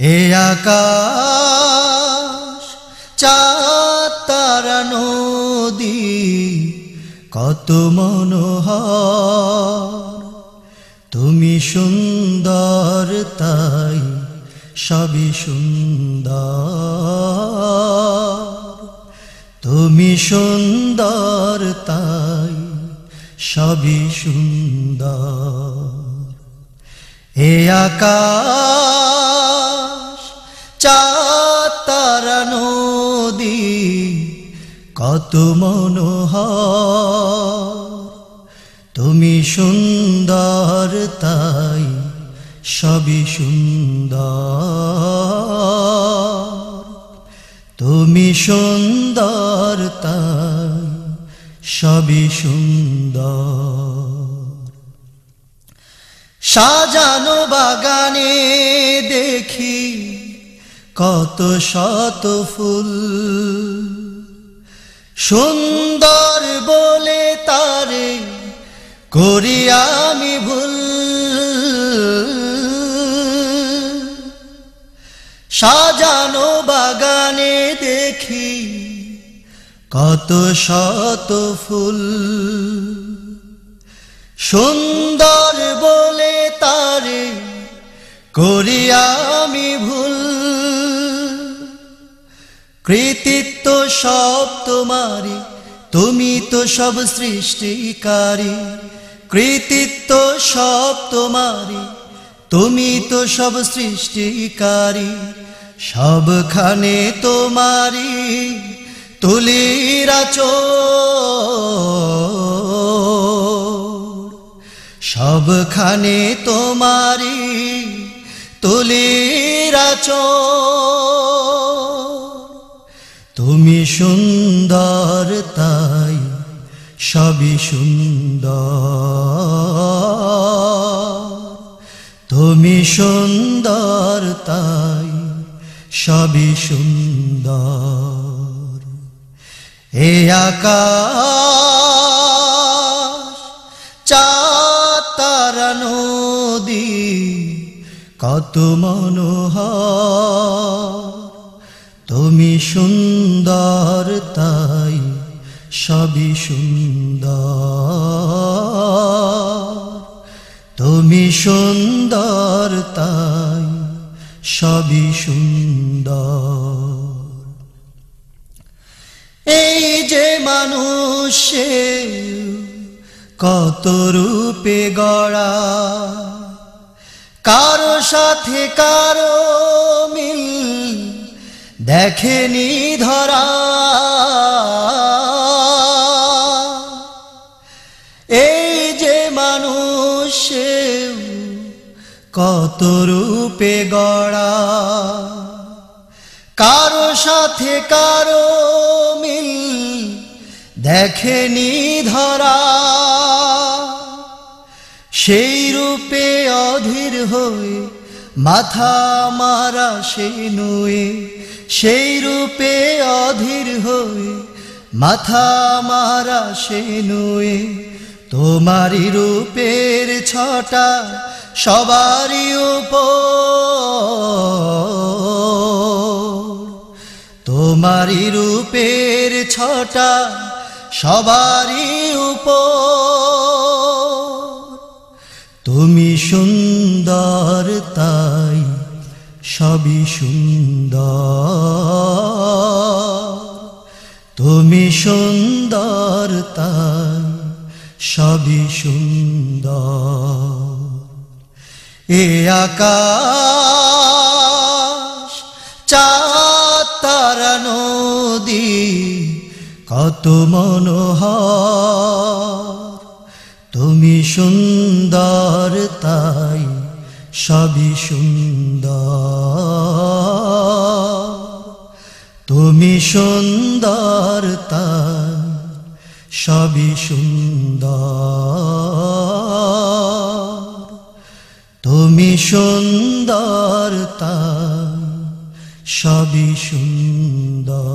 এ আকাশ, চাঁদ, তারা, নদী, কত মনোহর। তুমি সুন্দর, তাই সবই সুন্দর। তুমি সুন্দর, তাই সবই সুন্দর। এ আকাশ চাঁদ তারা নদী, কত মনোহর। তুমি সুন্দর, তাই সবই সুন্দর। তুমি সুন্দর, তাই সবই সুন্দর। সাজানো বাগানে কত শত ফুল। সুন্দর বলে তারে করি আমি ভুল। সাজানো বাগানে দেখি কত শত ফুল। সুন্দর বলে তারে করি আমি ভুল। কৃতিত্ব সব তোমারি তুমি তো সব সৃষ্টিকারী। কৃতিত্ব সব তোমারি তুমি তো সব সৃষ্টিকারী। সবখানে তোমারি তুলিরা সবখানে তোমারি তুলিরা তুমি সুন্দর, তাই সবই সুন্দর। তুমি সুন্দর, তাই সবই সুন্দর। এ আকাশ চাঁদ তারা নদী, কত মনোহর। তুমি সুন্দর, তাই সবই সুন্দর। তুমি সুন্দর, তাই সবই সুন্দর। এই যে মানুষে কত রূপে গড়া, কারও সাথে কারও দেখেনি ধরা। এই যে মানুষে, কত রূপে গড়া। কারও সাথে কারও মিল দেখেনি ধরা। সেই রূপে অধীর হয়ে মাথা মারা সে নুয়ে, সেই রূপে অধীর হয়ে মাথা মারা সে নুয়ে তোমারি রূপের ছটা সবারই উপর। তোমারি রূপের ছটা সবারই উপর। তুমি সুন্দর তাই সবই সুন্দর। তুমি সুন্দর তাই সবই সুন্দর। এ আকাশ চাঁদ তারা নদী, কত মনোহর। তুমি সুন্দর, তাই সবই সুন্দর। তুমি সুন্দর, তাই সবই সুন্দর। তুমি সুন্দর, তাই সবই সুন্দর।